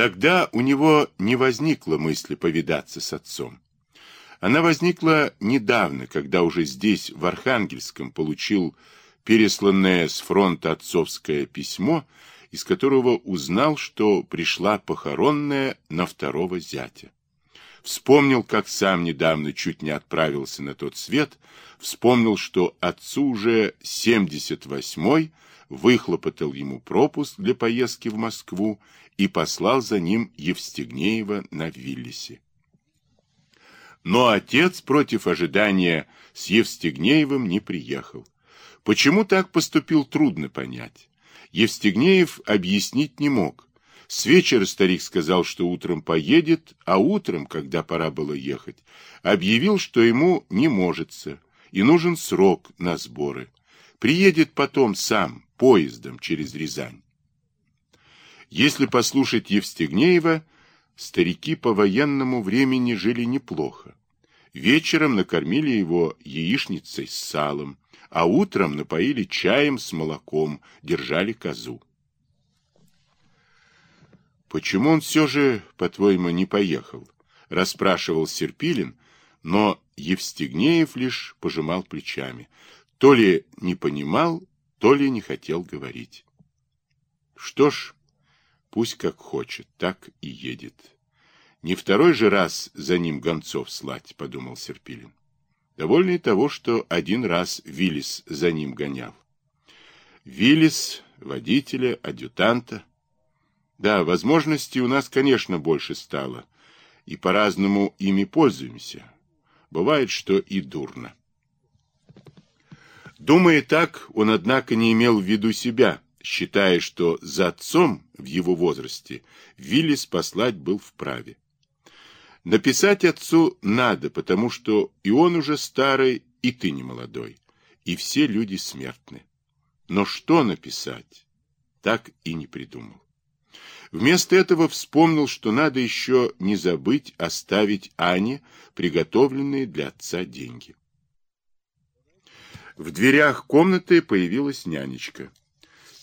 Тогда у него не возникло мысли повидаться с отцом. Она возникла недавно, когда уже здесь, в Архангельском, получил пересланное с фронта отцовское письмо, из которого узнал, что пришла похоронная на второго зятя. Вспомнил, как сам недавно чуть не отправился на тот свет, вспомнил, что отцу уже 78-й выхлопотал ему пропуск для поездки в Москву и послал за ним Евстигнеева на Виллисе. Но отец против ожидания с Евстигнеевым не приехал. Почему так поступил, трудно понять. Евстигнеев объяснить не мог. С вечера старик сказал, что утром поедет, а утром, когда пора было ехать, объявил, что ему не можется и нужен срок на сборы. Приедет потом сам, поездом через Рязань. Если послушать Евстигнеева, старики по военному времени жили неплохо. Вечером накормили его яичницей с салом, а утром напоили чаем с молоком, держали козу. «Почему он все же, по-твоему, не поехал?» — расспрашивал Серпилин, но Евстигнеев лишь пожимал плечами. То ли не понимал, то ли не хотел говорить. Что ж, пусть как хочет, так и едет. Не второй же раз за ним гонцов слать, подумал Серпилин. Довольно и того, что один раз Виллис за ним гонял. Виллис, водителя, адъютанта. Да, возможностей у нас, конечно, больше стало, и по-разному ими пользуемся. Бывает, что и дурно. Думая так, он, однако, не имел в виду себя, считая, что за отцом в его возрасте Виллис послать был вправе. Написать отцу надо, потому что и он уже старый, и ты не молодой, и все люди смертны. Но что написать, так и не придумал. Вместо этого вспомнил, что надо еще не забыть оставить Ане приготовленные для отца деньги. В дверях комнаты появилась нянечка.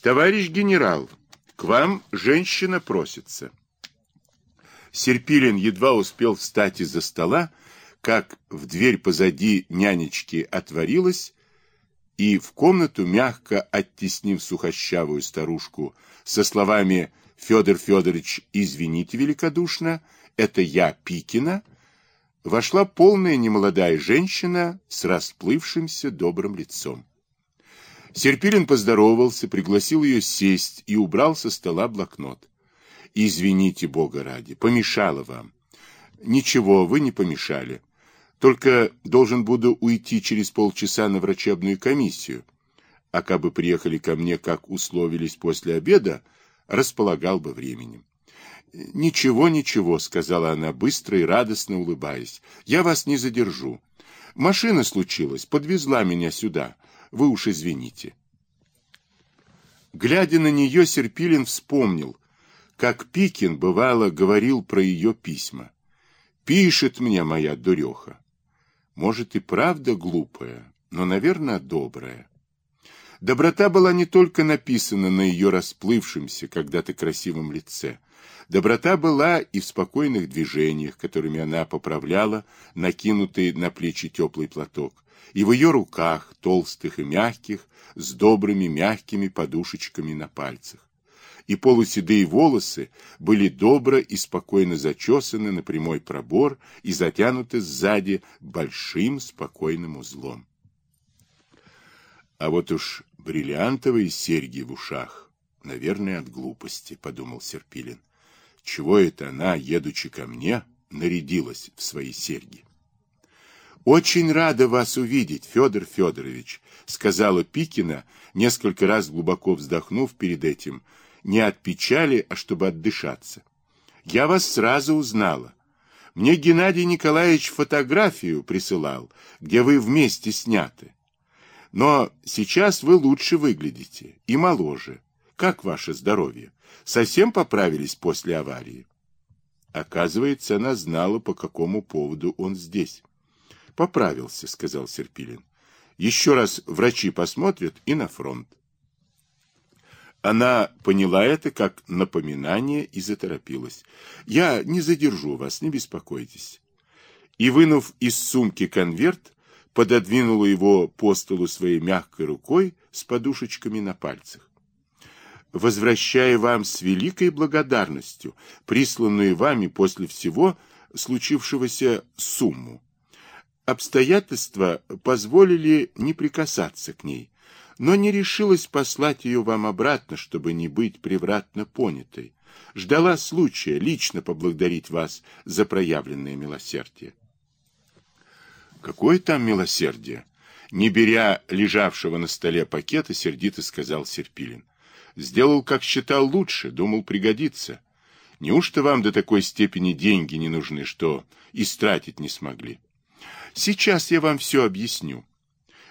«Товарищ генерал, к вам женщина просится». Серпилин едва успел встать из-за стола, как в дверь позади нянечки отворилась, и в комнату, мягко оттеснив сухощавую старушку со словами «Федор Федорович, извините великодушно, это я, Пикина», вошла полная немолодая женщина с расплывшимся добрым лицом. Серпилин поздоровался, пригласил ее сесть и убрал со стола блокнот. «Извините, Бога ради, помешала вам». «Ничего, вы не помешали. Только должен буду уйти через полчаса на врачебную комиссию. А как бы приехали ко мне, как условились после обеда, располагал бы временем». «Ничего, ничего», — сказала она, быстро и радостно улыбаясь. «Я вас не задержу. Машина случилась, подвезла меня сюда. Вы уж извините». Глядя на нее, Серпилин вспомнил, как Пикин, бывало, говорил про ее письма. «Пишет мне моя дуреха. Может, и правда глупая, но, наверное, добрая». Доброта была не только написана на ее расплывшемся, когда-то красивом лице, Доброта была и в спокойных движениях, которыми она поправляла накинутый на плечи теплый платок, и в ее руках, толстых и мягких, с добрыми мягкими подушечками на пальцах. И полуседые волосы были добро и спокойно зачесаны на прямой пробор и затянуты сзади большим спокойным узлом. А вот уж бриллиантовые серьги в ушах, наверное, от глупости, подумал Серпилин. Чего это она, едучи ко мне, нарядилась в свои серьги? «Очень рада вас увидеть, Федор Федорович», — сказала Пикина, несколько раз глубоко вздохнув перед этим, не от печали, а чтобы отдышаться. «Я вас сразу узнала. Мне Геннадий Николаевич фотографию присылал, где вы вместе сняты. Но сейчас вы лучше выглядите и моложе. Как ваше здоровье? Совсем поправились после аварии? Оказывается, она знала, по какому поводу он здесь. Поправился, сказал Серпилин. Еще раз врачи посмотрят и на фронт. Она поняла это как напоминание и заторопилась. «Я не задержу вас, не беспокойтесь». И, вынув из сумки конверт, пододвинула его по столу своей мягкой рукой с подушечками на пальцах. «Возвращаю вам с великой благодарностью присланную вами после всего случившегося сумму. Обстоятельства позволили не прикасаться к ней, но не решилась послать ее вам обратно, чтобы не быть превратно понятой. Ждала случая лично поблагодарить вас за проявленное милосердие. Какое там милосердие? Не беря лежавшего на столе пакета, сердито сказал Серпилин. Сделал, как считал лучше, думал пригодится. Неужто вам до такой степени деньги не нужны, что истратить не смогли? Сейчас я вам все объясню.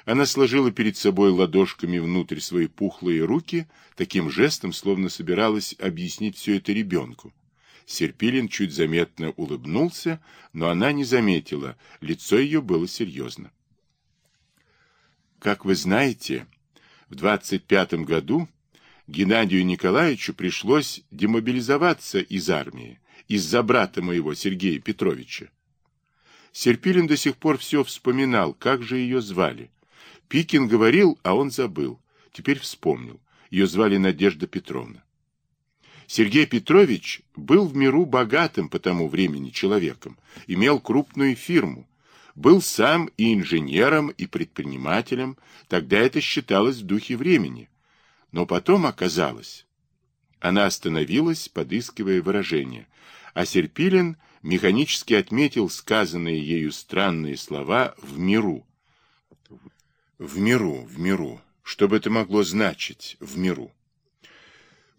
Она сложила перед собой ладошками внутрь свои пухлые руки, таким жестом, словно собиралась объяснить все это ребенку. Серпилин чуть заметно улыбнулся, но она не заметила, лицо ее было серьезно. Как вы знаете, в 25 году Геннадию Николаевичу пришлось демобилизоваться из армии из-за брата моего Сергея Петровича. Серпилин до сих пор все вспоминал, как же ее звали. Пикин говорил, а он забыл. Теперь вспомнил. Ее звали Надежда Петровна. Сергей Петрович был в миру богатым по тому времени человеком, имел крупную фирму, был сам и инженером, и предпринимателем, тогда это считалось в духе времени. Но потом оказалось... Она остановилась, подыскивая выражение, а Серпилин механически отметил сказанные ею странные слова «в миру», в миру, в миру. Что бы это могло значить в миру?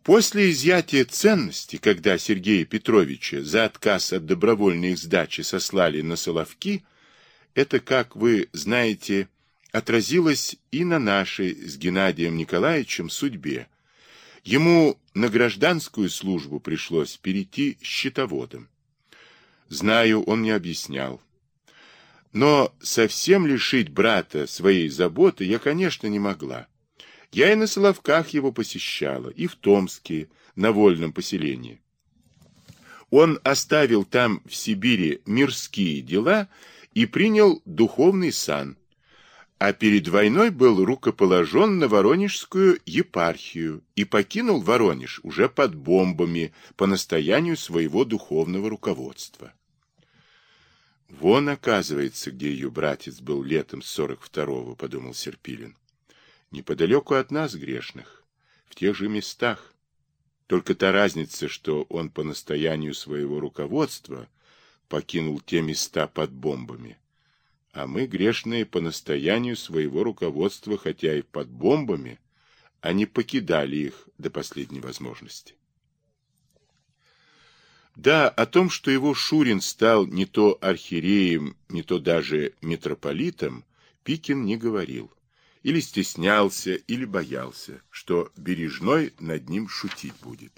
После изъятия ценности, когда Сергея Петровича за отказ от добровольной сдачи сослали на Соловки, это, как вы знаете, отразилось и на нашей с Геннадием Николаевичем судьбе. Ему на гражданскую службу пришлось перейти счетоводом. Знаю, он не объяснял. Но совсем лишить брата своей заботы я, конечно, не могла. Я и на Соловках его посещала, и в Томске, на вольном поселении. Он оставил там, в Сибири, мирские дела и принял духовный сан, а перед войной был рукоположен на Воронежскую епархию и покинул Воронеж уже под бомбами по настоянию своего духовного руководства. Вон, оказывается, где ее братец был летом сорок второго, подумал Серпилин. Неподалеку от нас, грешных, в тех же местах. Только та разница, что он по настоянию своего руководства покинул те места под бомбами. А мы, грешные, по настоянию своего руководства, хотя и под бомбами, а не покидали их до последней возможности. Да, о том, что его Шурин стал не то архиереем, не то даже митрополитом, Пикин не говорил. Или стеснялся, или боялся, что Бережной над ним шутить будет.